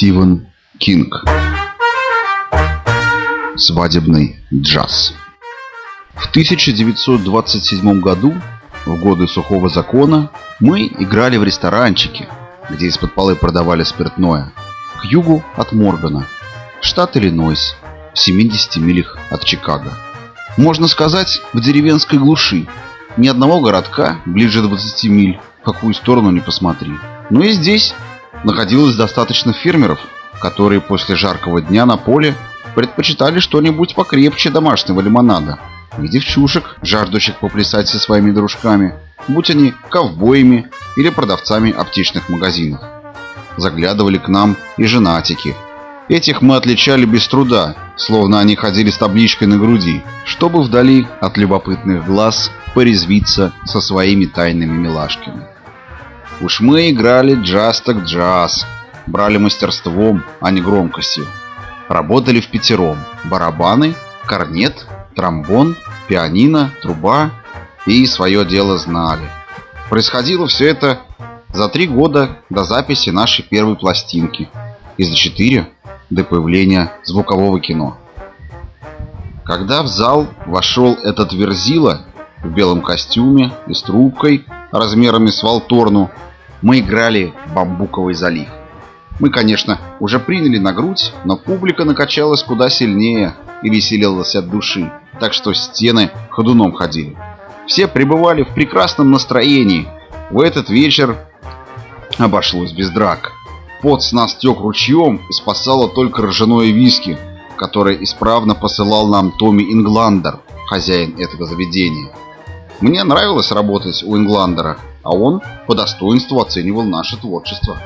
Стивен Кинг Свадебный джаз В 1927 году, в годы сухого закона, мы играли в ресторанчике, где из-под полы продавали спиртное, к югу от Моргана, штат Иллинойс, в 70 милях от Чикаго. Можно сказать, в деревенской глуши. Ни одного городка ближе 20 миль, в какую сторону не посмотри. Но и здесь находилось достаточно фермеров, которые после жаркого дня на поле предпочитали что-нибудь покрепче домашнего лимонада. И девчушек, жаждущих поплясать со своими дружками, будь они ковбоями или продавцами аптечных магазинов. Заглядывали к нам и женатики. Этих мы отличали без труда, словно они ходили с табличкой на груди, чтобы вдали от любопытных глаз порезвиться со своими тайными милашками. Уж мы играли джаз так джаз, брали мастерством, а не громкостью. Работали в пятером. Барабаны, корнет, тромбон, пианино, труба и свое дело знали. Происходило все это за три года до записи нашей первой пластинки и за четыре до появления звукового кино. Когда в зал вошел этот верзила в белом костюме и с трубкой размерами с Волторну, мы играли «Бамбуковый залив». Мы, конечно, уже приняли на грудь, но публика накачалась куда сильнее и веселилась от души, так что стены ходуном ходили. Все пребывали в прекрасном настроении. В этот вечер обошлось без драк. Пот с нас тек ручьем и спасало только ржаное виски, которое исправно посылал нам Томми Ингландер, хозяин этого заведения. Мне нравилось работать у Ингландера, а он по достоинству оценивал наше творчество.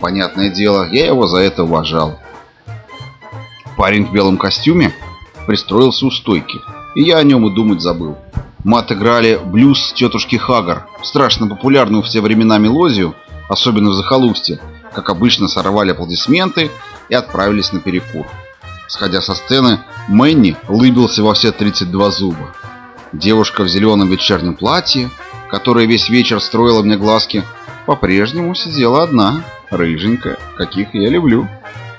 Понятное дело, я его за это уважал. Парень в белом костюме пристроился у стойки, и я о нем и думать забыл. Мы отыграли блюз тетушки Хагар, страшно популярную в те времена мелодию, особенно в захолустье, как обычно сорвали аплодисменты и отправились на перекур. Сходя со сцены, Мэнни улыбился во все 32 зуба. Девушка в зеленом вечернем платье которая весь вечер строила мне глазки, по-прежнему сидела одна, рыженькая, каких я люблю.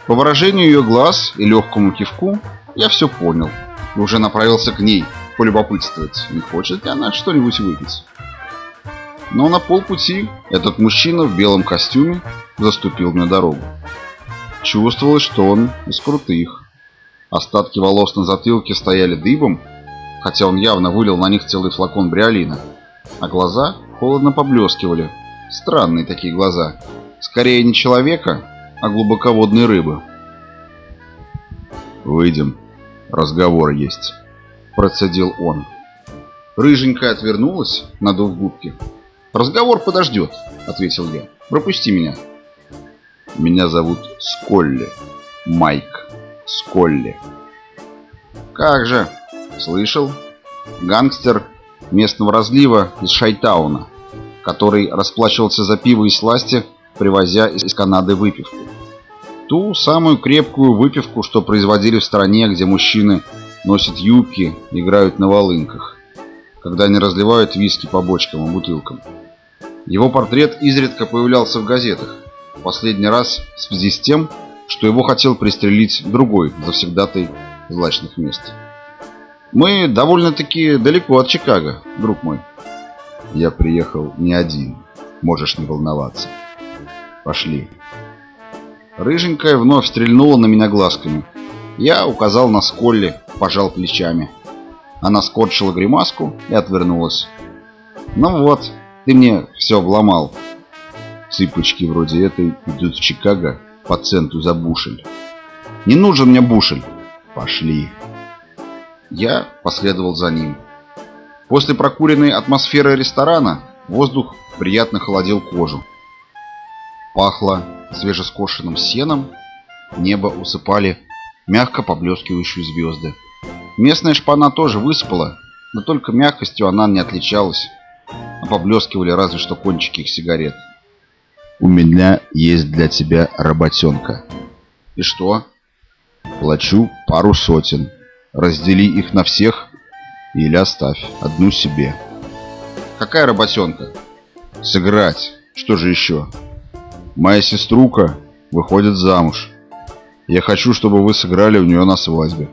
По выражению ее глаз и легкому кивку я все понял и уже направился к ней полюбопытствовать, не хочет ли она что-нибудь выпить. Но на полпути этот мужчина в белом костюме заступил мне дорогу. Чувствовалось, что он из крутых. Остатки волос на затылке стояли дыбом, хотя он явно вылил на них целый флакон бриолина а глаза холодно поблескивали. Странные такие глаза. Скорее не человека, а глубоководной рыбы. «Выйдем. Разговор есть», – процедил он. Рыженькая отвернулась, надув губки. «Разговор подождет», – ответил я. «Пропусти меня». «Меня зовут Сколли. Майк Сколли». «Как же?» «Слышал. Гангстер местного разлива из Шайтауна, который расплачивался за пиво и сласти, привозя из Канады выпивку. Ту самую крепкую выпивку, что производили в стране, где мужчины носят юбки, играют на волынках, когда они разливают виски по бочкам и бутылкам. Его портрет изредка появлялся в газетах, последний раз в связи с тем, что его хотел пристрелить другой завсегдатай злачных мест. Мы довольно-таки далеко от Чикаго, друг мой. Я приехал не один. Можешь не волноваться. Пошли. Рыженькая вновь стрельнула на меня глазками. Я указал на Сколли, пожал плечами. Она скорчила гримаску и отвернулась. Ну вот, ты мне все обломал. Цыпочки вроде этой идут в Чикаго по центу за бушель. Не нужен мне бушель. Пошли. Я последовал за ним. После прокуренной атмосферы ресторана воздух приятно холодил кожу. Пахло свежескошенным сеном, небо усыпали мягко поблескивающие звезды. Местная шпана тоже высыпала, но только мягкостью она не отличалась, а поблескивали разве что кончики их сигарет. «У меня есть для тебя работенка». «И что?» «Плачу пару сотен». Раздели их на всех или оставь одну себе. Какая работенка? Сыграть. Что же еще? Моя сеструка выходит замуж. Я хочу, чтобы вы сыграли у нее на свадьбе.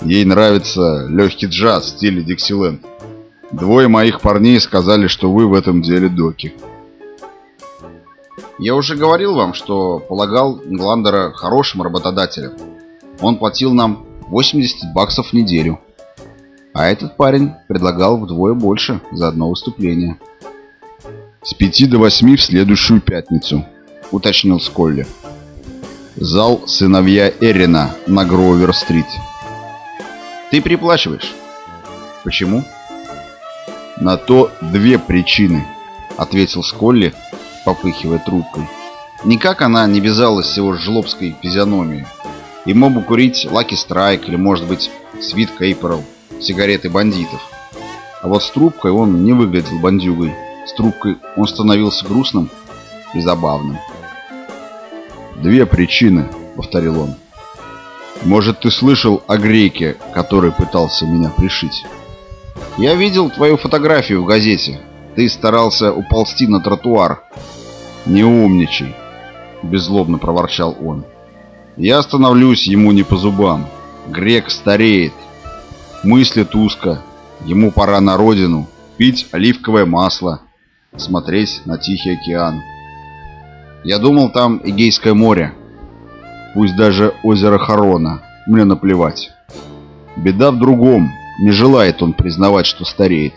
Ей нравится легкий джаз в стиле Диксиленд. Двое моих парней сказали, что вы в этом деле доки. Я уже говорил вам, что полагал Ингландера хорошим работодателем. Он платил нам 80 баксов в неделю. А этот парень предлагал вдвое больше за одно выступление. «С пяти до восьми в следующую пятницу», — уточнил Сколли. «Зал «Сыновья Эрина» на Гровер-стрит». «Ты приплачиваешь?» «Почему?» «На то две причины», — ответил Сколли, попыхивая трубкой. Никак она не вязалась с его жлобской физиономией. И мог бы курить Лаки Страйк или, может быть, Свит Кейперов, сигареты бандитов. А вот с трубкой он не выглядел бандюгой. С трубкой он становился грустным и забавным. «Две причины», — повторил он. «Может, ты слышал о греке, который пытался меня пришить?» «Я видел твою фотографию в газете. Ты старался уползти на тротуар». «Не умничай», — беззлобно проворчал он. «Я остановлюсь ему не по зубам. Грек стареет, мыслит узко, ему пора на родину, пить оливковое масло, смотреть на Тихий океан. Я думал, там Эгейское море, пусть даже озеро Харона, мне наплевать. Беда в другом, не желает он признавать, что стареет.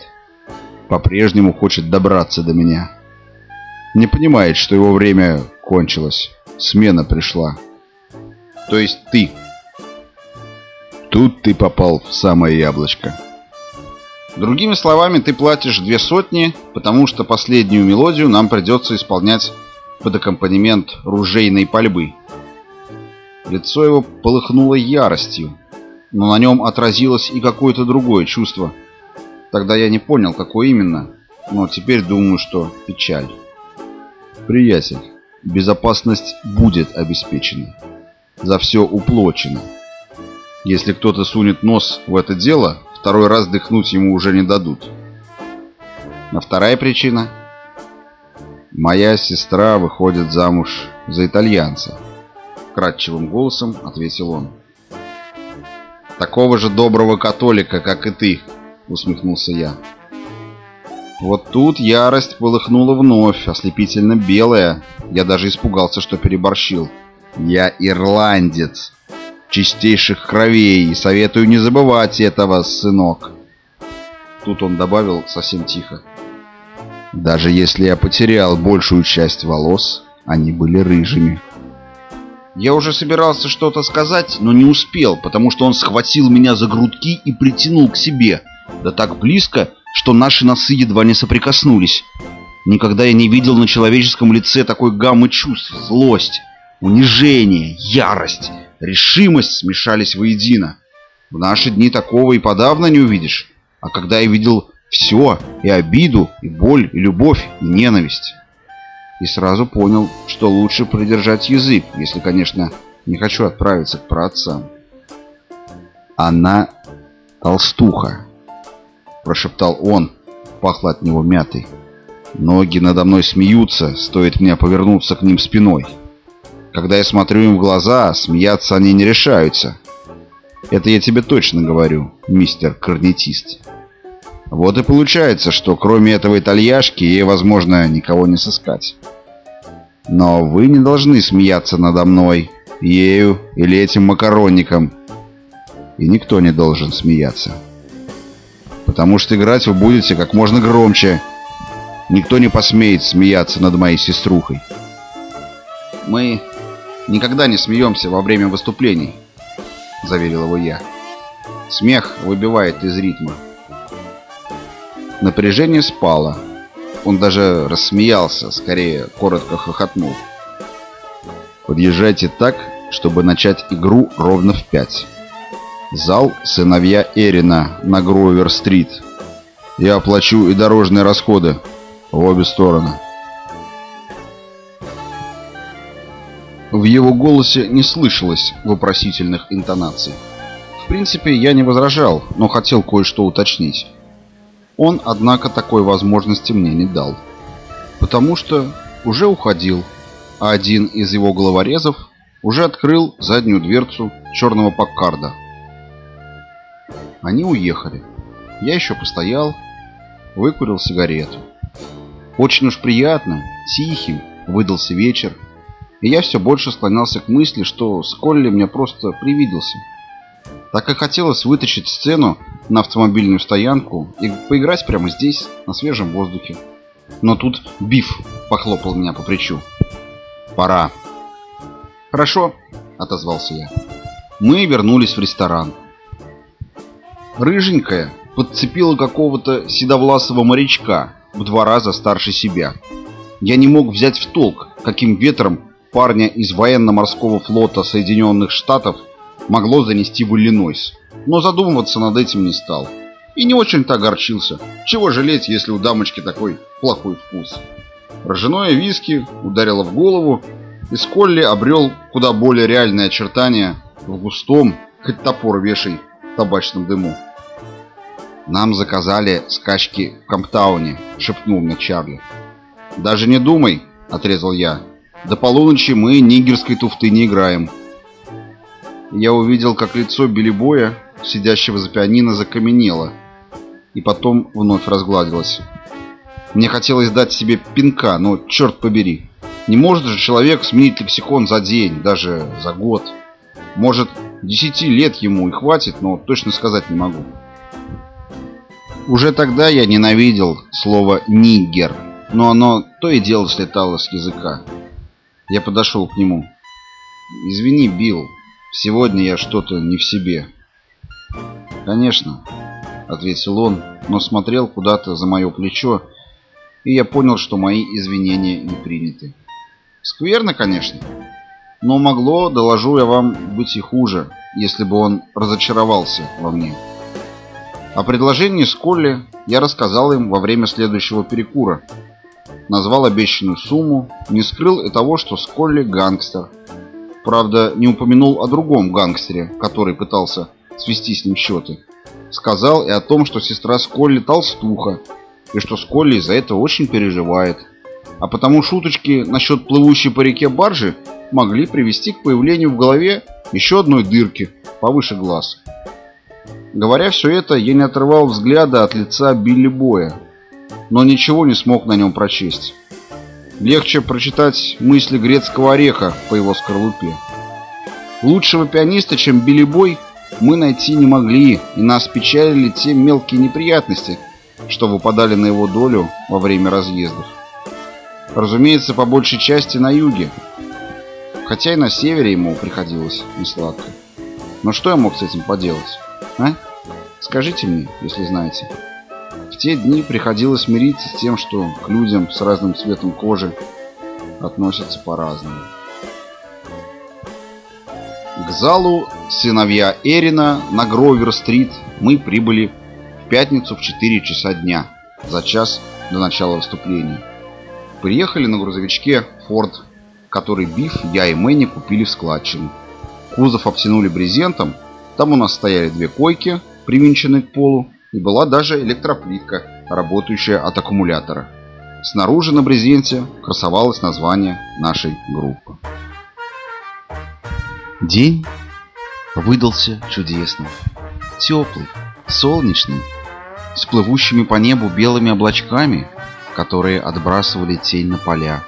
По-прежнему хочет добраться до меня. Не понимает, что его время кончилось, смена пришла. То есть ты. Тут ты попал в самое яблочко. Другими словами, ты платишь две сотни, потому что последнюю мелодию нам придется исполнять под аккомпанемент ружейной пальбы. Лицо его полыхнуло яростью, но на нем отразилось и какое-то другое чувство. Тогда я не понял, какое именно, но теперь думаю, что печаль. Приятель, безопасность будет обеспечена. За все уплочено. Если кто-то сунет нос в это дело, второй раз дыхнуть ему уже не дадут. А вторая причина? Моя сестра выходит замуж за итальянца. Кратчевым голосом ответил он. Такого же доброго католика, как и ты, усмехнулся я. Вот тут ярость полыхнула вновь, ослепительно белая. Я даже испугался, что переборщил. Я ирландец, чистейших кровей, и советую не забывать этого, сынок. Тут он добавил совсем тихо. Даже если я потерял большую часть волос, они были рыжими. Я уже собирался что-то сказать, но не успел, потому что он схватил меня за грудки и притянул к себе. Да так близко, что наши носы едва не соприкоснулись. Никогда я не видел на человеческом лице такой гаммы чувств. Злость, унижение, ярость решимость смешались воедино. В наши дни такого и подавно не увидишь. А когда я видел все, и обиду, и боль, и любовь, и ненависть. И сразу понял, что лучше придержать язык, если, конечно, не хочу отправиться к праотцам. «Она толстуха», — прошептал он, пахло от него мятой. «Ноги надо мной смеются, стоит мне повернуться к ним спиной». Когда я смотрю им в глаза, смеяться они не решаются. Это я тебе точно говорю, мистер корнетист. Вот и получается, что кроме этого итальяшки ей, возможно, никого не сыскать. Но вы не должны смеяться надо мной, ею или этим макаронником. И никто не должен смеяться. Потому что играть вы будете как можно громче. Никто не посмеет смеяться над моей сеструхой. Мы никогда не смеемся во время выступлений», — заверил его я. «Смех выбивает из ритма». Напряжение спало. Он даже рассмеялся, скорее коротко хохотнул. «Подъезжайте так, чтобы начать игру ровно в пять. Зал «Сыновья Эрина» на Гровер-стрит. Я оплачу и дорожные расходы в обе стороны». В его голосе не слышалось вопросительных интонаций. В принципе, я не возражал, но хотел кое-что уточнить. Он, однако, такой возможности мне не дал. Потому что уже уходил, а один из его головорезов уже открыл заднюю дверцу черного Паккарда. Они уехали. Я еще постоял, выкурил сигарету. Очень уж приятным, тихим выдался вечер, и я все больше склонялся к мысли, что Сколли мне просто привиделся. Так и хотелось вытащить сцену на автомобильную стоянку и поиграть прямо здесь, на свежем воздухе. Но тут Биф похлопал меня по плечу. «Пора». «Хорошо», — отозвался я. Мы вернулись в ресторан. Рыженькая подцепила какого-то седовласого морячка в два раза старше себя. Я не мог взять в толк, каким ветром парня из военно-морского флота Соединенных Штатов могло занести в Иллинойс, но задумываться над этим не стал. И не очень-то огорчился. Чего жалеть, если у дамочки такой плохой вкус. Ржаное виски ударило в голову, и Сколли обрел куда более реальные очертания в густом, хоть топор вешай, табачном дыму. «Нам заказали скачки в Камптауне», — шепнул мне Чарли. «Даже не думай», — отрезал я. «До полуночи мы нигерской туфты не играем». Я увидел, как лицо Белебоя, сидящего за пианино, закаменело, и потом вновь разгладилось. Мне хотелось дать себе пинка, но черт побери. Не может же человек сменить лексикон за день, даже за год. Может, десяти лет ему и хватит, но точно сказать не могу. Уже тогда я ненавидел слово «нигер», но оно то и дело слетало с языка. Я подошел к нему. «Извини, Билл, сегодня я что-то не в себе». «Конечно», — ответил он, но смотрел куда-то за мое плечо, и я понял, что мои извинения не приняты. Скверно, конечно, но могло, доложу я вам, быть и хуже, если бы он разочаровался во мне. О предложении Сколли я рассказал им во время следующего перекура. Назвал обещанную сумму, не скрыл и того, что Сколли гангстер. Правда, не упомянул о другом гангстере, который пытался свести с ним счеты. Сказал и о том, что сестра Сколли толстуха, и что Сколли из-за этого очень переживает. А потому шуточки насчет плывущей по реке баржи могли привести к появлению в голове еще одной дырки повыше глаз. Говоря все это, я не отрывал взгляда от лица Билли Боя, но ничего не смог на нем прочесть. Легче прочитать мысли грецкого ореха по его скорлупе. Лучшего пианиста, чем Билли Бой, мы найти не могли, и нас печалили те мелкие неприятности, что выпадали на его долю во время разъездов. Разумеется, по большей части на юге, хотя и на севере ему приходилось несладко. Но что я мог с этим поделать? А? Скажите мне, если знаете. В те дни приходилось мириться с тем, что к людям с разным цветом кожи относятся по-разному. К залу сыновья Эрина на Гровер-стрит мы прибыли в пятницу в 4 часа дня, за час до начала выступления. Приехали на грузовичке Ford, который Биф, я и Мэнни купили в складчину. Кузов обтянули брезентом, там у нас стояли две койки, привинченные к полу, и была даже электроплитка, работающая от аккумулятора. Снаружи на брезенте красовалось название нашей группы. День выдался чудесный, теплый, солнечный, с плывущими по небу белыми облачками, которые отбрасывали тень на поля.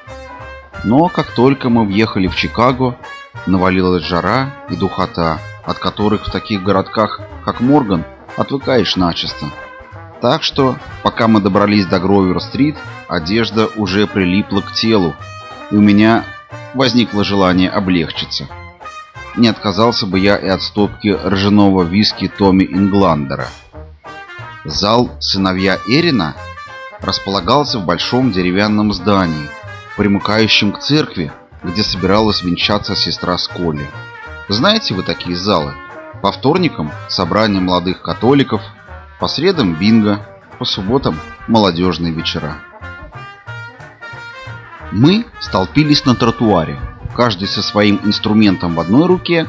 Но как только мы въехали в Чикаго, навалилась жара и духота, от которых в таких городках, как Морган, отвыкаешь начисто. Так что, пока мы добрались до Гровер-стрит, одежда уже прилипла к телу, и у меня возникло желание облегчиться. Не отказался бы я и от стопки ржаного виски Томми Ингландера. Зал «Сыновья Эрина» располагался в большом деревянном здании, примыкающем к церкви, где собиралась венчаться сестра Сколли. Знаете вы такие залы? По вторникам – собрание молодых католиков, по средам – бинго, по субботам – молодежные вечера. Мы столпились на тротуаре, каждый со своим инструментом в одной руке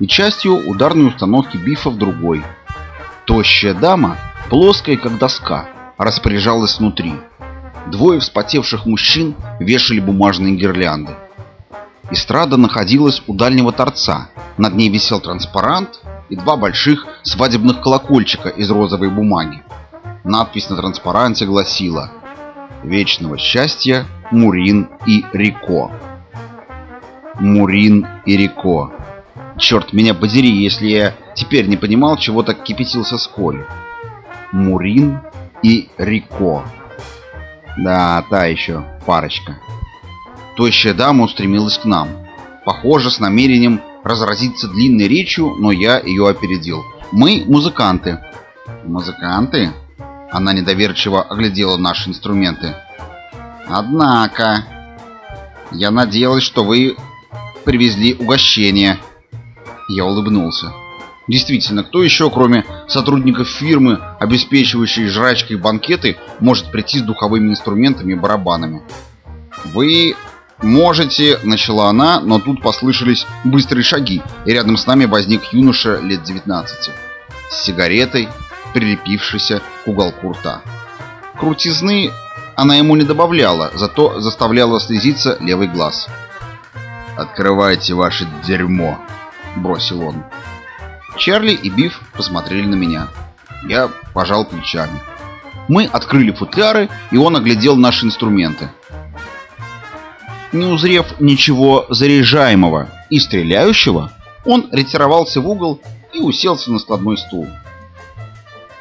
и частью ударной установки бифа в другой. Тощая дама, плоская как доска, распоряжалась внутри. Двое вспотевших мужчин вешали бумажные гирлянды. Эстрада находилась у дальнего торца. Над ней висел транспарант и два больших свадебных колокольчика из розовой бумаги. Надпись на транспаранте гласила «Вечного счастья Мурин и Рико». Мурин и Рико. Черт меня подери, если я теперь не понимал, чего так кипятился Сколь. Мурин и Рико. Да, та еще парочка. Тощая дама устремилась к нам. Похоже, с намерением разразиться длинной речью, но я ее опередил. Мы музыканты. Музыканты? Она недоверчиво оглядела наши инструменты. Однако, я надеялась, что вы привезли угощение. Я улыбнулся. Действительно, кто еще, кроме сотрудников фирмы, обеспечивающей жрачкой банкеты, может прийти с духовыми инструментами и барабанами? Вы можете, начала она, но тут послышались быстрые шаги, и рядом с нами возник юноша лет 19 с сигаретой, прилепившейся к уголку рта. Крутизны она ему не добавляла, зато заставляла слезиться левый глаз. «Открывайте ваше дерьмо!» — бросил он. Чарли и Биф посмотрели на меня. Я пожал плечами. Мы открыли футляры, и он оглядел наши инструменты. Не узрев ничего заряжаемого и стреляющего, он ретировался в угол и уселся на складной стул.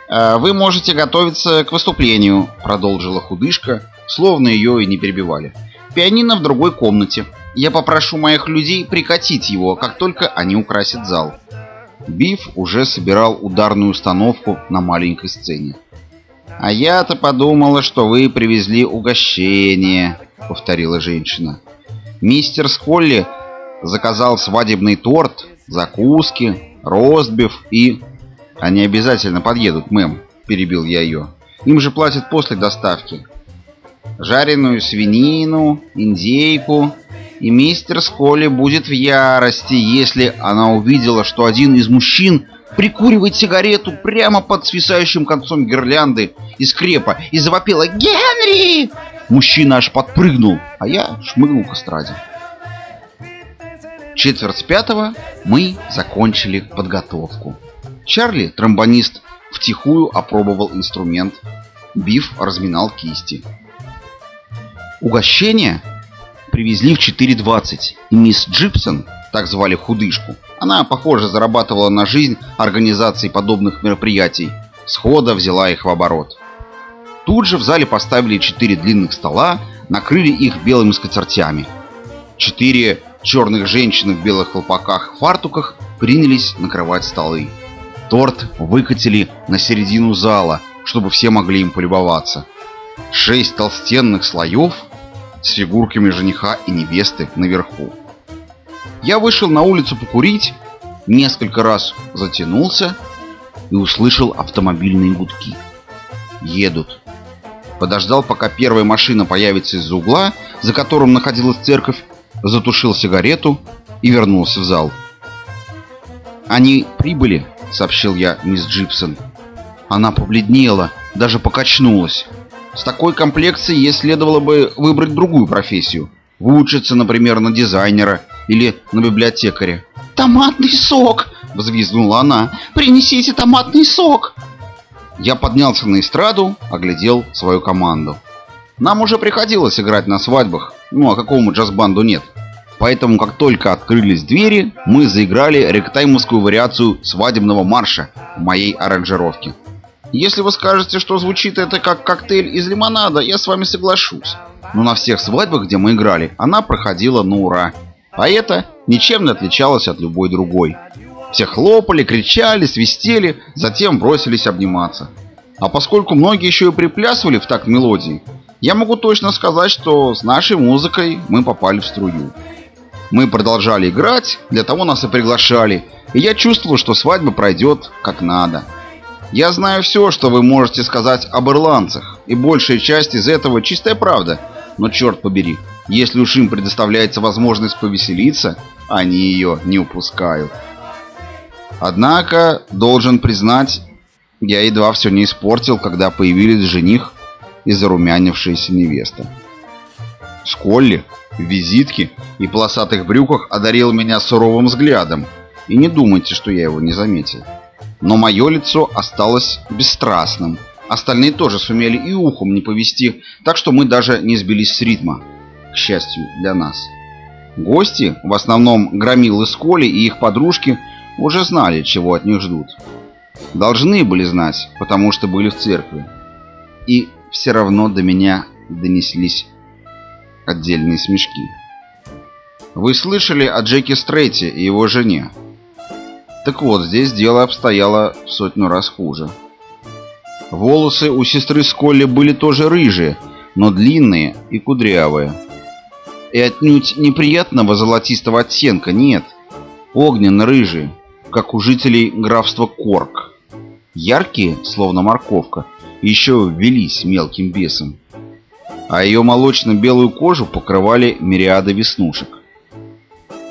«Э, «Вы можете готовиться к выступлению», — продолжила худышка, словно ее и не перебивали. «Пианино в другой комнате. Я попрошу моих людей прикатить его, как только они украсят зал». Биф уже собирал ударную установку на маленькой сцене. «А я-то подумала, что вы привезли угощение», — повторила женщина. «Мистер Сколли заказал свадебный торт, закуски, ростбиф и...» «Они обязательно подъедут, мэм», — перебил я ее. «Им же платят после доставки. Жареную свинину, индейку, и мистер Сколли будет в ярости, если она увидела, что один из мужчин прикуривает сигарету прямо под свисающим концом гирлянды из крепа и завопила «Генри!». Мужчина аж подпрыгнул, а я шмыгнул к эстраде. Четверть пятого мы закончили подготовку. Чарли, тромбонист, втихую опробовал инструмент. Биф разминал кисти. Угощение привезли в 4.20, и мисс Джипсон, так звали худышку, она, похоже, зарабатывала на жизнь организацией подобных мероприятий, схода взяла их в оборот. Тут же в зале поставили четыре длинных стола, накрыли их белыми скатертями. Четыре черных женщины в белых колпаках фартуках принялись накрывать столы. Торт выкатили на середину зала, чтобы все могли им полюбоваться. Шесть толстенных слоев с фигурками жениха и невесты наверху. Я вышел на улицу покурить, несколько раз затянулся и услышал автомобильные гудки. Едут. Подождал, пока первая машина появится из-за угла, за которым находилась церковь, затушил сигарету и вернулся в зал. «Они прибыли», — сообщил я мисс Джипсон. Она побледнела, даже покачнулась. С такой комплекцией ей следовало бы выбрать другую профессию. Выучиться, например, на дизайнера или на библиотекаря. «Томатный сок!» — взвизгнула она. «Принесите томатный сок!» Я поднялся на эстраду, оглядел свою команду. Нам уже приходилось играть на свадьбах, ну а какому джаз-банду нет. Поэтому, как только открылись двери, мы заиграли ректаймовскую вариацию свадебного марша в моей аранжировке. Если вы скажете, что звучит это как коктейль из лимонада, я с вами соглашусь. Но на всех свадьбах, где мы играли, она проходила на ура. А это ничем не отличалось от любой другой. Все хлопали, кричали, свистели, затем бросились обниматься. А поскольку многие еще и приплясывали в такт мелодии, я могу точно сказать, что с нашей музыкой мы попали в струю. Мы продолжали играть, для того нас и приглашали, и я чувствовал, что свадьба пройдет как надо. Я знаю все, что вы можете сказать об ирландцах, и большая часть из этого чистая правда. Но черт побери, если уж им предоставляется возможность повеселиться, они ее не упускают. Однако, должен признать, я едва все не испортил, когда появились жених и зарумянившаяся невеста. Сколли, в визитке и полосатых брюках одарил меня суровым взглядом. И не думайте, что я его не заметил. Но мое лицо осталось бесстрастным. Остальные тоже сумели и ухом не повести, так что мы даже не сбились с ритма. К счастью для нас. Гости, в основном громилы Сколи и их подружки, уже знали, чего от них ждут. Должны были знать, потому что были в церкви. И все равно до меня донеслись отдельные смешки. Вы слышали о Джеке Стрейте и его жене? Так вот, здесь дело обстояло в сотню раз хуже. Волосы у сестры Сколли были тоже рыжие, но длинные и кудрявые. И отнюдь неприятного золотистого оттенка нет. Огненно-рыжие, как у жителей графства Корк. Яркие, словно морковка, еще велись мелким бесом. А ее молочно-белую кожу покрывали мириады веснушек.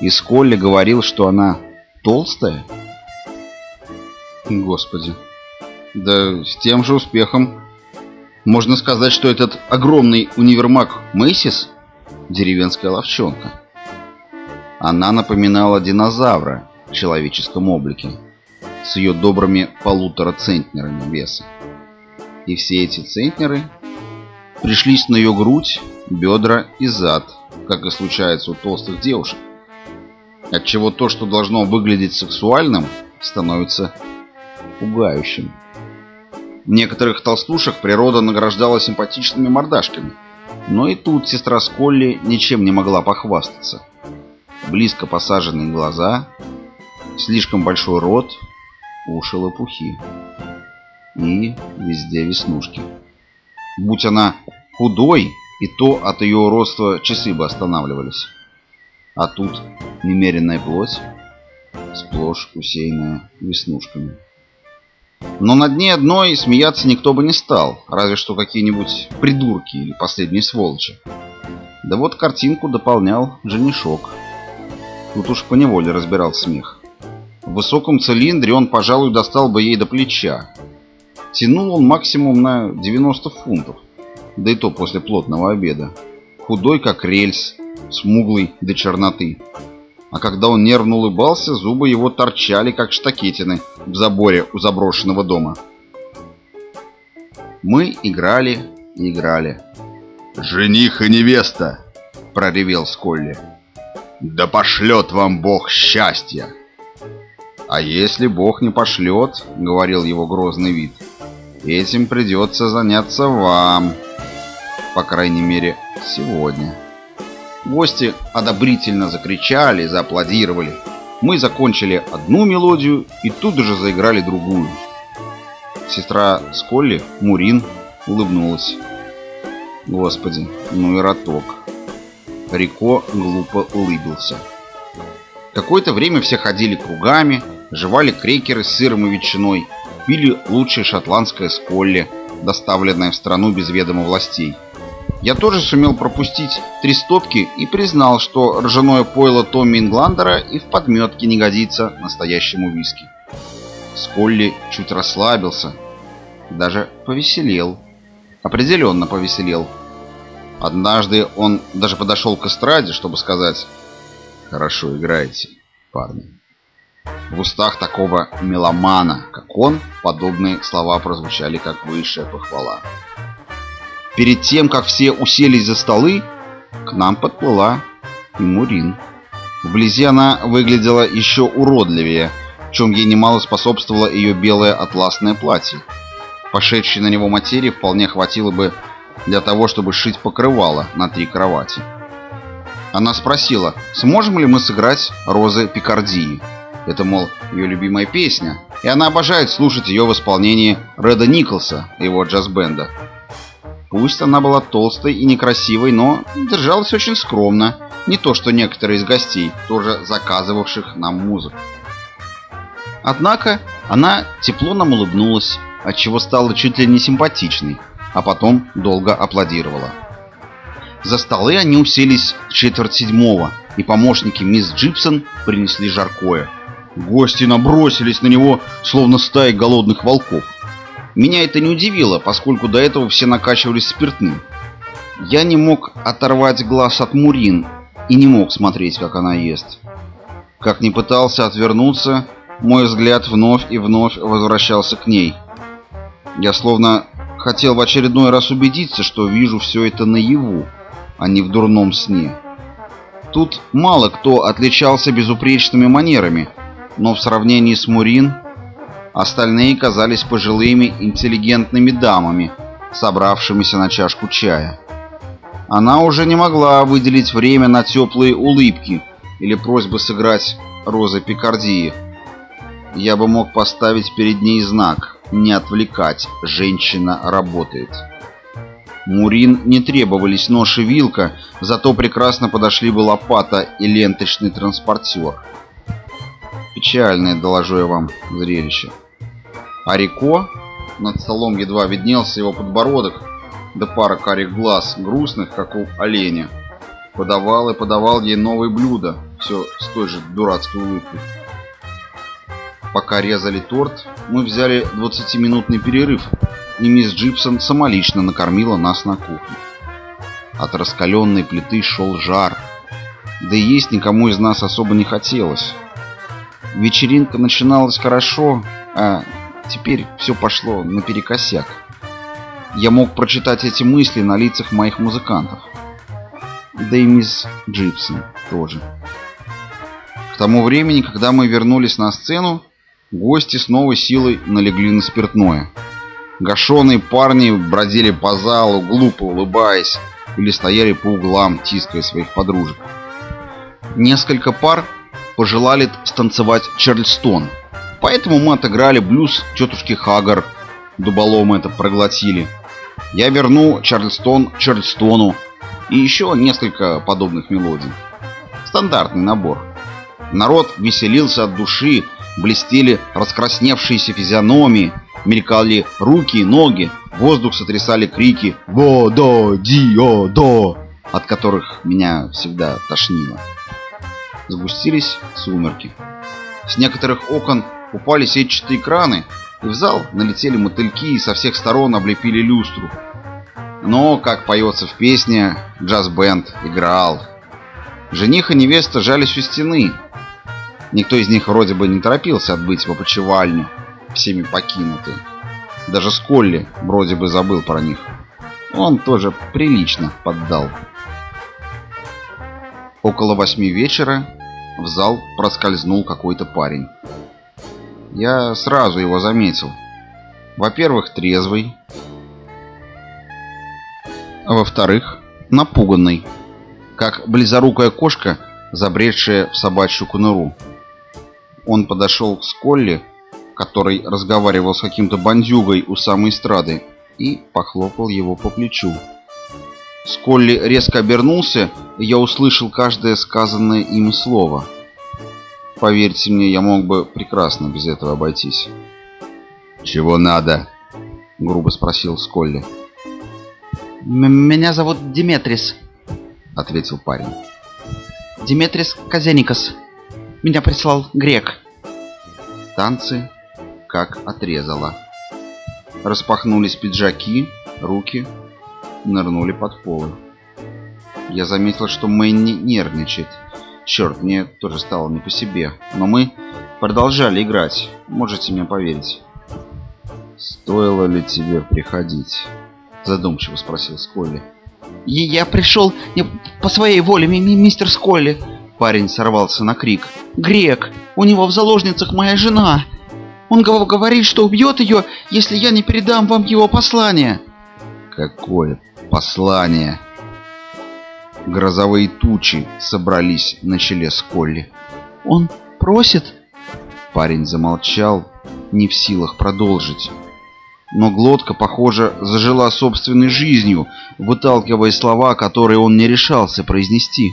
И Сколли говорил, что она толстая. Господи. Да с тем же успехом. Можно сказать, что этот огромный универмаг Мэйсис – деревенская ловчонка. Она напоминала динозавра человеческом облике с ее добрыми полутора центнерами веса. И все эти центнеры пришлись на ее грудь, бедра и зад, как и случается у толстых девушек. Отчего то, что должно выглядеть сексуальным, становится пугающим. Некоторых толстушек природа награждала симпатичными мордашками, но и тут сестра Сколли ничем не могла похвастаться. Близко посаженные глаза, слишком большой рот, уши лопухи и везде веснушки. Будь она худой, и то от ее уродства часы бы останавливались. А тут немеренная плоть, сплошь усеянная веснушками. Но над ней одной смеяться никто бы не стал, разве что какие-нибудь придурки или последние сволочи. Да вот картинку дополнял женишок. Тут уж поневоле разбирал смех. В высоком цилиндре он, пожалуй, достал бы ей до плеча. Тянул он максимум на 90 фунтов, да и то после плотного обеда. Худой, как рельс, смуглый до черноты. А когда он нервно улыбался, зубы его торчали, как штакетины в заборе у заброшенного дома. Мы играли и играли. «Жених и невеста!» — проревел Сколли. «Да пошлет вам Бог счастья!» «А если Бог не пошлет, — говорил его грозный вид, — этим придется заняться вам, по крайней мере, сегодня». Гости одобрительно закричали, зааплодировали. Мы закончили одну мелодию и тут же заиграли другую. Сестра Сколли, Мурин, улыбнулась. Господи, ну и роток. Рико глупо улыбился. Какое-то время все ходили кругами, жевали крекеры с сыром и ветчиной, пили лучшее шотландское сколли, доставленное в страну без ведома властей. Я тоже сумел пропустить три стопки и признал, что ржаное пойло Томми Ингландера и в подметке не годится настоящему виски. Сколли чуть расслабился, даже повеселел. Определенно повеселел. Однажды он даже подошел к эстраде, чтобы сказать «Хорошо играете, парни». В устах такого меломана, как он, подобные слова прозвучали как высшая похвала. Перед тем, как все уселись за столы, к нам подплыла и Мурин. Вблизи она выглядела еще уродливее, чем ей немало способствовало ее белое атласное платье. Пошедшей на него материи вполне хватило бы для того, чтобы сшить покрывало на три кровати. Она спросила, сможем ли мы сыграть «Розы Пикардии». Это, мол, ее любимая песня, и она обожает слушать ее в исполнении Реда Николса и его джаз-бенда. Пусть она была толстой и некрасивой, но держалась очень скромно. Не то, что некоторые из гостей, тоже заказывавших нам музыку. Однако она тепло нам улыбнулась, отчего стала чуть ли не симпатичной, а потом долго аплодировала. За столы они уселись в четверть седьмого, и помощники мисс Джипсон принесли жаркое. Гости набросились на него, словно стаи голодных волков. Меня это не удивило, поскольку до этого все накачивались спиртным. Я не мог оторвать глаз от Мурин и не мог смотреть, как она ест. Как ни пытался отвернуться, мой взгляд вновь и вновь возвращался к ней. Я словно хотел в очередной раз убедиться, что вижу все это наяву, а не в дурном сне. Тут мало кто отличался безупречными манерами, но в сравнении с Мурин остальные казались пожилыми интеллигентными дамами, собравшимися на чашку чая. Она уже не могла выделить время на теплые улыбки или просьбы сыграть розы Пикардии. Я бы мог поставить перед ней знак «Не отвлекать, женщина работает». Мурин не требовались нож и вилка, зато прекрасно подошли бы лопата и ленточный транспортер. Печальное, доложу я вам, зрелище. А Рико, над столом едва виднелся его подбородок, да пара карих глаз, грустных, как у оленя. Подавал и подавал ей новые блюда, все с той же дурацкой улыбкой. Пока резали торт, мы взяли 20-минутный перерыв, и мисс Джипсон самолично накормила нас на кухне. От раскаленной плиты шел жар, да и есть никому из нас особо не хотелось. Вечеринка начиналась хорошо, а теперь все пошло наперекосяк. Я мог прочитать эти мысли на лицах моих музыкантов. Да и мисс Джипсон тоже. К тому времени, когда мы вернулись на сцену, гости с новой силой налегли на спиртное – Гашеные парни бродили по залу, глупо улыбаясь, или стояли по углам, тиская своих подружек. Несколько пар пожелали станцевать Чарльстон, поэтому мы отыграли блюз тетушки Хагар, дуболомы это проглотили. Я верну Чарльстон Чарльстону и еще несколько подобных мелодий. Стандартный набор. Народ веселился от души, блестели раскрасневшиеся физиономии, мелькали руки и ноги, воздух сотрясали крики «Во-до! Ди-о-до!», от которых меня всегда тошнило. Сгустились сумерки. С некоторых окон упали сетчатые краны, и в зал налетели мотыльки и со всех сторон облепили люстру. Но, как поется в песне, джаз-бенд играл. Жених и невеста жались у стены. Никто из них вроде бы не торопился отбыть в опочивальню, всеми покинуты. Даже Сколли вроде бы забыл про них. Он тоже прилично поддал. Около восьми вечера в зал проскользнул какой-то парень. Я сразу его заметил. Во-первых, трезвый. А во-вторых, напуганный. Как близорукая кошка, забредшая в собачью конуру. Он подошел к Сколли который разговаривал с каким-то бандюгой у самой эстрады, и похлопал его по плечу. Сколли резко обернулся, и я услышал каждое сказанное им слово. Поверьте мне, я мог бы прекрасно без этого обойтись. «Чего надо?» — грубо спросил Сколли. «Меня зовут Диметрис», — ответил парень. «Диметрис Казеникас. Меня прислал грек». Танцы как отрезало. Распахнулись пиджаки, руки нырнули под полы. Я заметил, что Мэнни нервничает. Черт, мне тоже стало не по себе. Но мы продолжали играть. Можете мне поверить. «Стоило ли тебе приходить?» Задумчиво спросил Сколли. «Я пришел по своей воле, мистер Сколли!» Парень сорвался на крик. «Грек! У него в заложницах моя жена! Он говорит, что убьет ее, если я не передам вам его послание. Какое послание? Грозовые тучи собрались на челе Сколли. Он просит... Парень замолчал, не в силах продолжить. Но глотка, похоже, зажила собственной жизнью, выталкивая слова, которые он не решался произнести.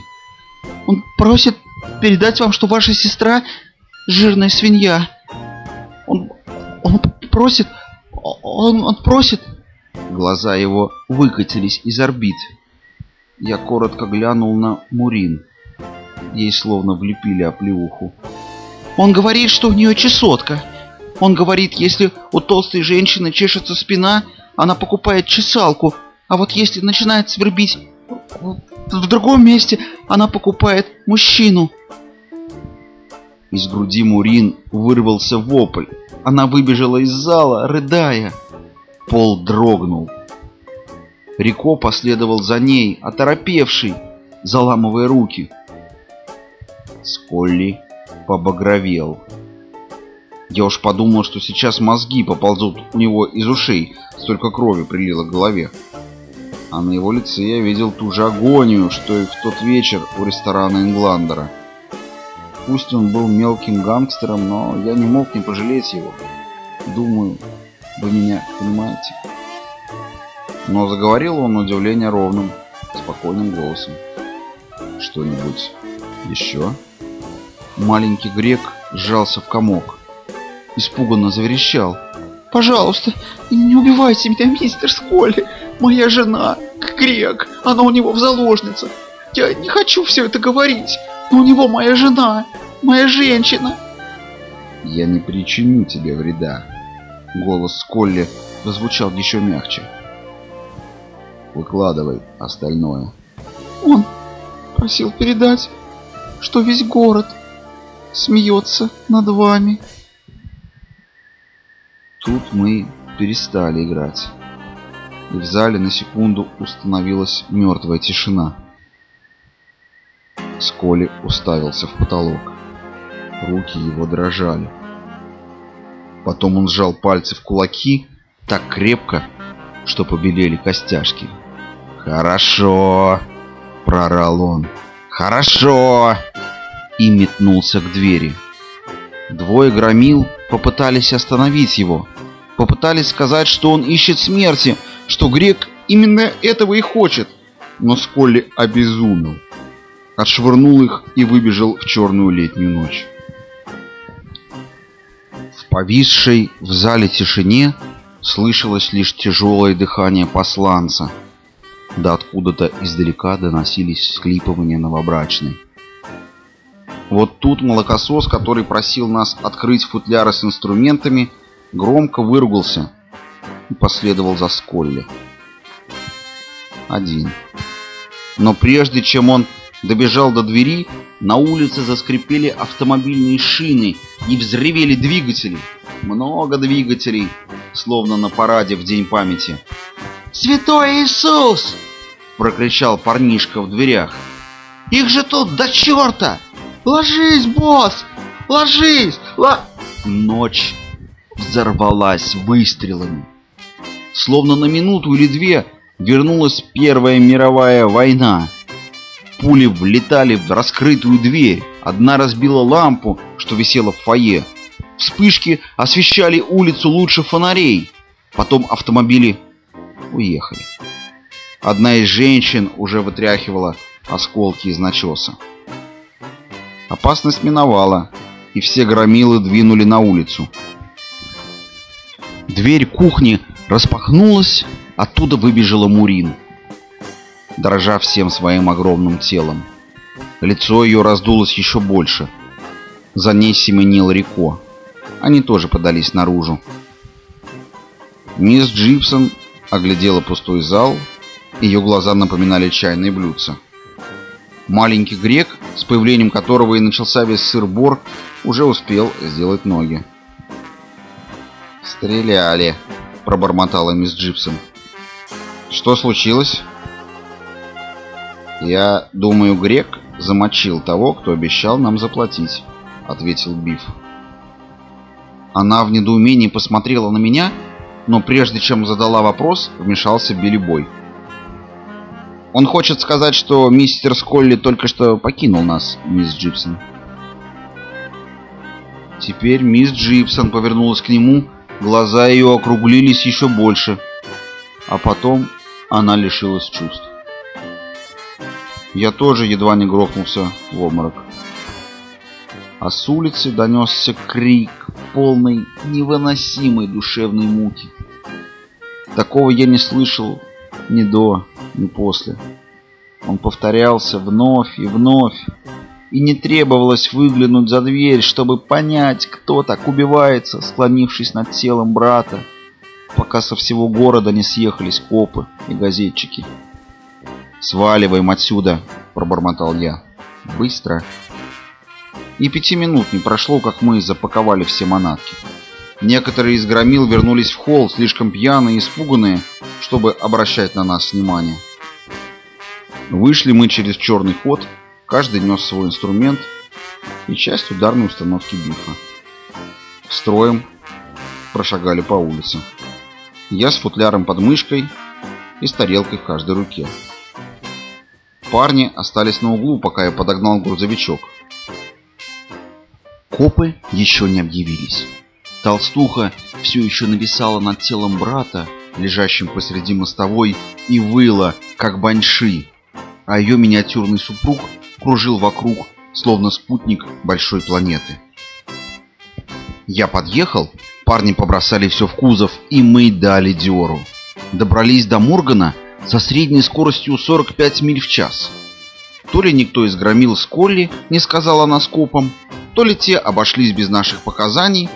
«Он просит передать вам, что ваша сестра — жирная свинья. Он, он просит, он, он просит. Глаза его выкатились из орбит. Я коротко глянул на Мурин. Ей словно влепили оплеуху. Он говорит, что у нее чесотка. Он говорит, если у толстой женщины чешется спина, она покупает чесалку, А вот если начинает свербить в другом месте, она покупает мужчину. Из груди Мурин вырвался вопль. Она выбежала из зала, рыдая. Пол дрогнул. Рико последовал за ней, оторопевший, заламывая руки. Сколли побагровел. Я уж подумал, что сейчас мозги поползут у него из ушей, столько крови прилило к голове. А на его лице я видел ту же агонию, что и в тот вечер у ресторана Ингландера. Пусть он был мелким гангстером, но я не мог не пожалеть его. Думаю, вы меня понимаете. Но заговорил он на удивление ровным, спокойным голосом. Что-нибудь еще? Маленький грек сжался в комок. Испуганно заверещал. «Пожалуйста, не убивайте меня, мистер Сколли! Моя жена, грек, она у него в заложницах. Я не хочу все это говорить, но у него моя жена, моя женщина!» «Я не причиню тебе вреда!» Голос Сколли зазвучал еще мягче. Выкладывай остальное. Он просил передать, что весь город смеется над вами. Тут мы перестали играть. И в зале на секунду установилась мертвая тишина. Сколи уставился в потолок. Руки его дрожали. Потом он сжал пальцы в кулаки так крепко, что побелели костяшки. «Хорошо!» — прорал он. «Хорошо!» И метнулся к двери. Двое громил попытались остановить его. Попытались сказать, что он ищет смерти, что грек именно этого и хочет. Но Сколли обезумел. Отшвырнул их и выбежал в черную летнюю ночь. Повисшей в зале тишине слышалось лишь тяжелое дыхание посланца — да откуда-то издалека доносились всклипывания новобрачной. Вот тут молокосос, который просил нас открыть футляры с инструментами, громко выругался и последовал за Сколли. Один. Но прежде чем он добежал до двери, на улице заскрипели автомобильные шины и взревели двигатели. Много двигателей, словно на параде в День памяти. «Святой Иисус!» — прокричал парнишка в дверях. «Их же тут до черта! Ложись, босс! Ложись! Ла...» Ночь взорвалась выстрелами. Словно на минуту или две вернулась Первая мировая война. Пули влетали в раскрытую дверь. Одна разбила лампу, что висела в фойе. Вспышки освещали улицу лучше фонарей. Потом автомобили уехали. Одна из женщин уже вытряхивала осколки из начеса. Опасность миновала, и все громилы двинули на улицу. Дверь кухни распахнулась, оттуда выбежала Мурин, дрожа всем своим огромным телом. Лицо ее раздулось еще больше. За ней семенил Рико. Они тоже подались наружу. Мисс Джипсон оглядела пустой зал, ее глаза напоминали чайные блюдца. Маленький грек, с появлением которого и начался весь сыр-бор, уже успел сделать ноги. «Стреляли», — пробормотала мисс Джипсон. «Что случилось?» «Я думаю, грек замочил того, кто обещал нам заплатить», — ответил Биф. Она в недоумении посмотрела на меня но прежде чем задала вопрос, вмешался Билли. Он хочет сказать, что мистер Сколли только что покинул нас, мисс Джипсон. Теперь мисс Джипсон повернулась к нему, глаза ее округлились еще больше, а потом она лишилась чувств. Я тоже едва не грохнулся в обморок. А с улицы донесся крик, полной невыносимой душевной муки. Такого я не слышал ни до, ни после. Он повторялся вновь и вновь, и не требовалось выглянуть за дверь, чтобы понять, кто так убивается, склонившись над телом брата. пока со всего города не съехались копы и газетчики. «Сваливаем отсюда!» – пробормотал я. «Быстро!» И пяти минут не прошло, как мы запаковали все манатки. Некоторые из громил вернулись в холл, слишком пьяные и испуганные, чтобы обращать на нас внимание. Вышли мы через черный ход, каждый нес свой инструмент и часть ударной установки бифа. Строем прошагали по улице. Я с футляром под мышкой и с тарелкой в каждой руке. Парни остались на углу, пока я подогнал грузовичок. Копы еще не объявились. Толстуха все еще нависала над телом брата, лежащим посреди мостовой, и выла, как баньши, а ее миниатюрный супруг кружил вокруг, словно спутник большой планеты. Я подъехал, парни побросали все в кузов, и мы дали дёру. Добрались до Моргана со средней скоростью 45 миль в час. То ли никто из громил Сколли не сказал о нас копам, то ли те обошлись без наших показаний,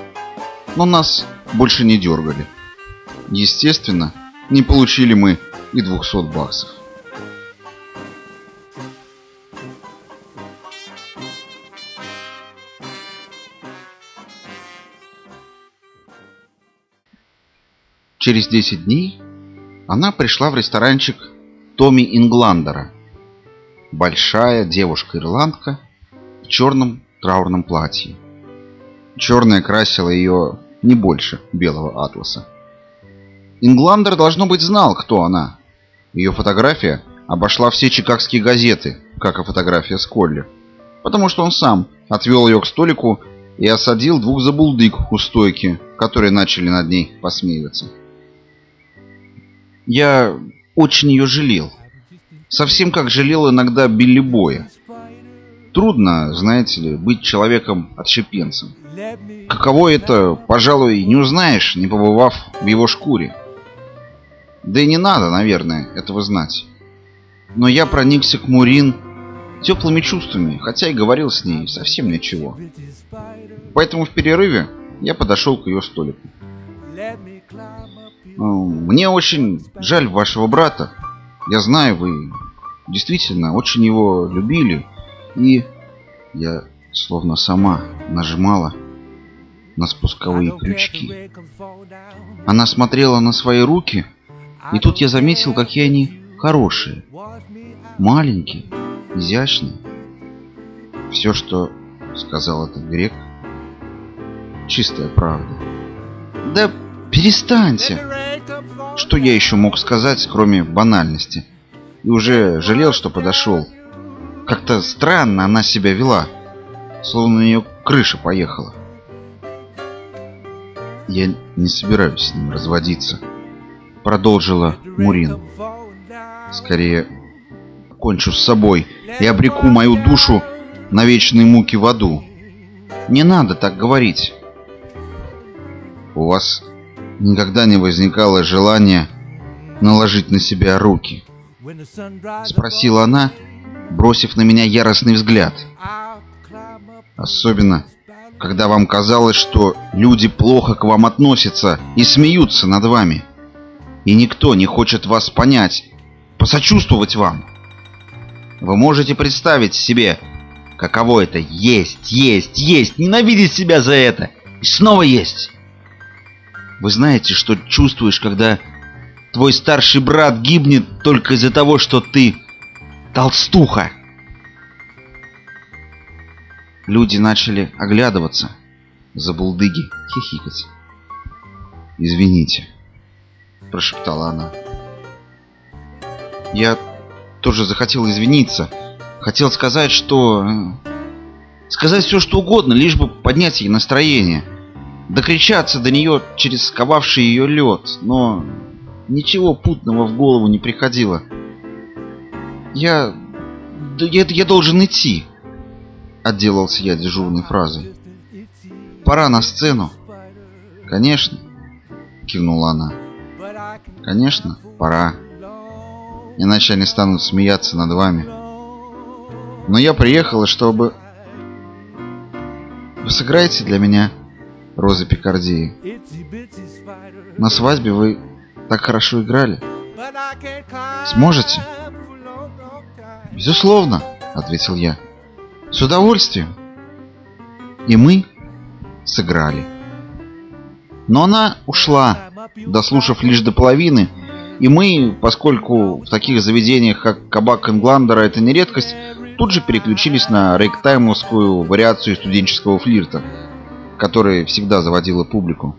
но нас больше не дергали. Естественно, не получили мы и 200 баксов. Через 10 дней она пришла в ресторанчик Томми Ингландера. Большая девушка-ирландка в черном траурном платье. Черное красило ее не больше белого атласа. Ингландер, должно быть, знал, кто она. Ее фотография обошла все чикагские газеты, как и фотография Сколли, потому что он сам отвел ее к столику и осадил двух забулдык у стойки, которые начали над ней посмеиваться. Я очень ее жалел. Совсем как жалел иногда Билли Боя. Трудно, знаете ли, быть человеком-отщепенцем. Каково это, пожалуй, не узнаешь, не побывав в его шкуре. Да и не надо, наверное, этого знать. Но я проникся к Мурин теплыми чувствами, хотя и говорил с ней совсем ничего. Поэтому в перерыве я подошел к ее столику. Мне очень жаль вашего брата. Я знаю, вы действительно очень его любили. И я словно сама нажимала на спусковые крючки. Она смотрела на свои руки, и тут я заметил, какие они хорошие. Маленькие, изящные. Все, что сказал этот грек, чистая правда. Да перестаньте! Что я еще мог сказать, кроме банальности? И уже жалел, что подошел. Как-то странно она себя вела, словно у нее крыша поехала. «Я не собираюсь с ним разводиться», — продолжила Мурин. «Скорее, кончу с собой и обреку мою душу на вечные муки в аду. Не надо так говорить. У вас никогда не возникало желания наложить на себя руки?» Спросила она, бросив на меня яростный взгляд. Особенно, когда вам казалось, что люди плохо к вам относятся и смеются над вами. И никто не хочет вас понять, посочувствовать вам. Вы можете представить себе, каково это есть, есть, есть, ненавидеть себя за это и снова есть. Вы знаете, что чувствуешь, когда твой старший брат гибнет только из-за того, что ты толстуха. Люди начали оглядываться, за булдыги хихикать. «Извините», — прошептала она. Я тоже захотел извиниться. Хотел сказать, что... Э, сказать все, что угодно, лишь бы поднять ей настроение. Докричаться до нее через сковавший ее лед. Но ничего путного в голову не приходило. Я... Я, я должен идти. Отделался я дежурной фразой. Пора на сцену. Конечно, кивнула она. Конечно, пора. Иначе они станут смеяться над вами. Но я приехала, чтобы... Вы сыграете для меня Роза Пикардии. На свадьбе вы так хорошо играли. Сможете? Безусловно, ответил я. С удовольствием. И мы сыграли. Но она ушла, дослушав лишь до половины, и мы, поскольку в таких заведениях, как Кабак Ингландера, это не редкость, тут же переключились на рейктаймовскую вариацию студенческого флирта, которая всегда заводила публику.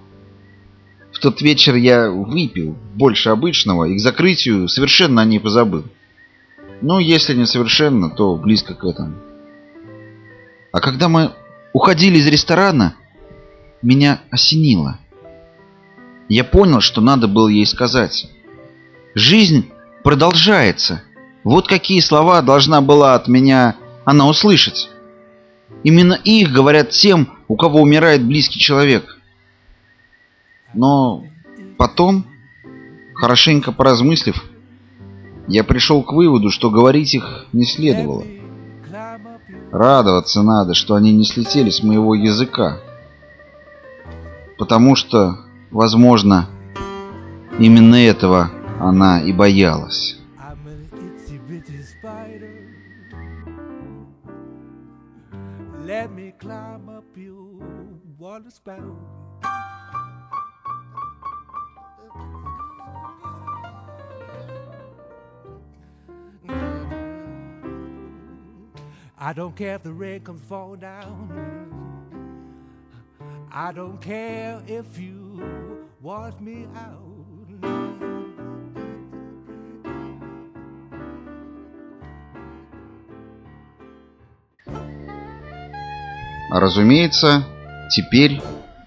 В тот вечер я выпил больше обычного и к закрытию совершенно о ней позабыл. Ну, если не совершенно, то близко к этому. А когда мы уходили из ресторана, меня осенило. Я понял, что надо было ей сказать. Жизнь продолжается. Вот какие слова должна была от меня она услышать. Именно их говорят тем, у кого умирает близкий человек. Но потом, хорошенько поразмыслив, я пришел к выводу, что говорить их не следовало. Радоваться надо, что они не слетели с моего языка. Потому что, возможно, именно этого она и боялась. water spout. I don't care if the rain comes fall down. I don't care if you wash me out. Разумеется, теперь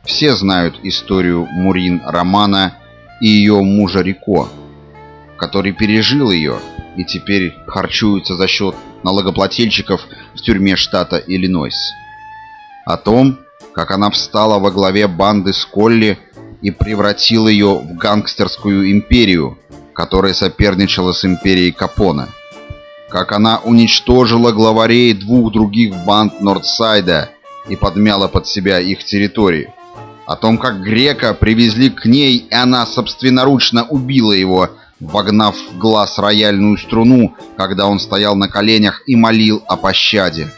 все знают историю Мурин Романа и ее мужа Рико, который пережил ее и теперь харчуется за счет налогоплательщиков в тюрьме штата Иллинойс. О том, как она встала во главе банды Сколли и превратила ее в гангстерскую империю, которая соперничала с империей Капона. Как она уничтожила главарей двух других банд Нордсайда и подмяла под себя их территории. О том, как Грека привезли к ней, и она собственноручно убила его, вогнав в глаз рояльную струну, когда он стоял на коленях и молил о пощаде.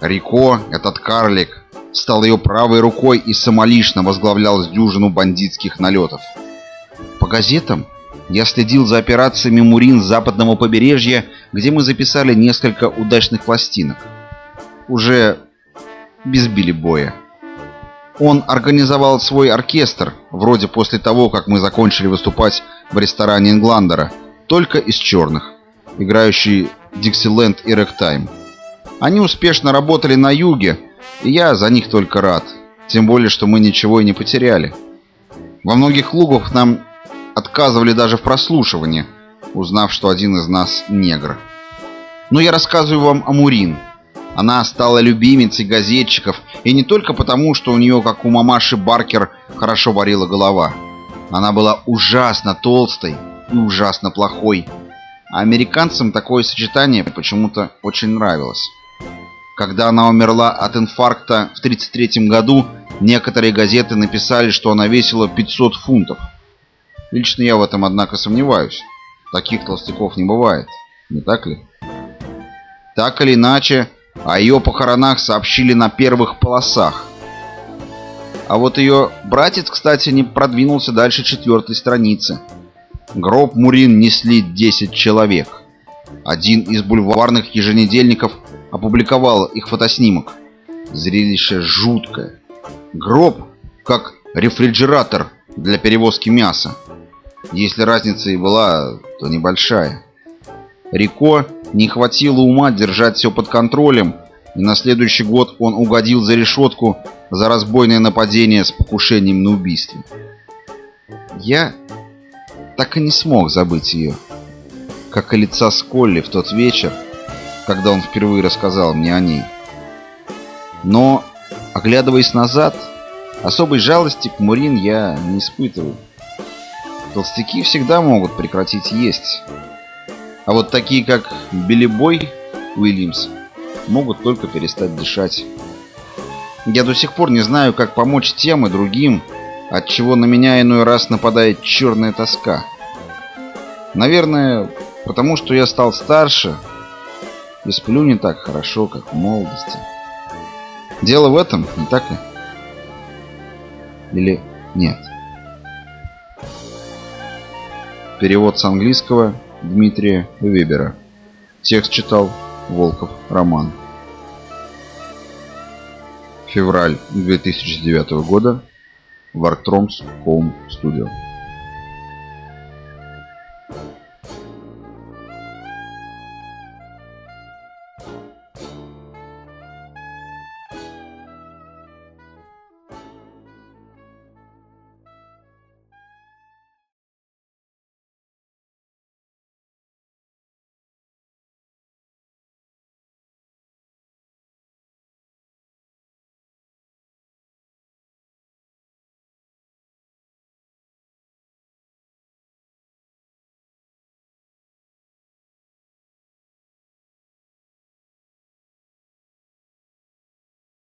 Рико, этот карлик, стал ее правой рукой и самолично возглавлял с дюжину бандитских налетов. По газетам я следил за операциями Мурин с западного побережья, где мы записали несколько удачных пластинок. Уже без Билли Боя. Он организовал свой оркестр, вроде после того, как мы закончили выступать в ресторане Ингландера, только из черных, играющий Диксиленд и Рэгтайм. Они успешно работали на юге, и я за них только рад. Тем более, что мы ничего и не потеряли. Во многих клубах нам отказывали даже в прослушивании, узнав, что один из нас негр. Но я рассказываю вам о Мурин. Она стала любимицей газетчиков, и не только потому, что у нее, как у мамаши Баркер, хорошо варила голова. Она была ужасно толстой и ужасно плохой. А американцам такое сочетание почему-то очень нравилось. Когда она умерла от инфаркта в 1933 году, некоторые газеты написали, что она весила 500 фунтов. Лично я в этом, однако, сомневаюсь. Таких толстяков не бывает, не так ли? Так или иначе, о ее похоронах сообщили на первых полосах. А вот ее братец, кстати, не продвинулся дальше четвертой страницы. Гроб Мурин несли 10 человек. Один из бульварных еженедельников опубликовал их фотоснимок. Зрелище жуткое. Гроб как рефрижератор для перевозки мяса. Если разница и была, то небольшая. Рико не хватило ума держать все под контролем, и на следующий год он угодил за решетку за разбойное нападение с покушением на убийство. Я так и не смог забыть ее, как и лица Сколли в тот вечер, когда он впервые рассказал мне о ней. Но, оглядываясь назад, особой жалости к Мурин я не испытываю. Толстяки всегда могут прекратить есть. А вот такие, как Билли Бой Уильямс, могут только перестать дышать. Я до сих пор не знаю, как помочь тем и другим, от чего на меня иной раз нападает черная тоска. Наверное, потому что я стал старше и сплю не так хорошо, как в молодости. Дело в этом, не так ли? Или нет? Перевод с английского Дмитрия Вебера. Текст читал Волков Роман. Февраль 2009 года. Вартромс Home Studio.